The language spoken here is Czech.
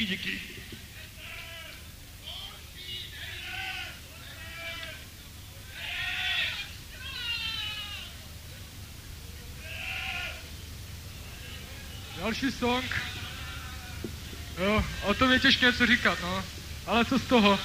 díky, díky. Další song. Jo, o tom je těžké co říkat, no. Ale co z toho?